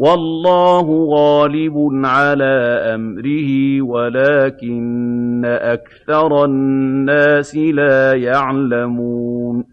وَاللَّهُ غَالِبٌ عَلَىٰ أَمْرِهِ وَلَٰكِنَّ أَكْثَرَ النَّاسِ لَا يَعْلَمُونَ.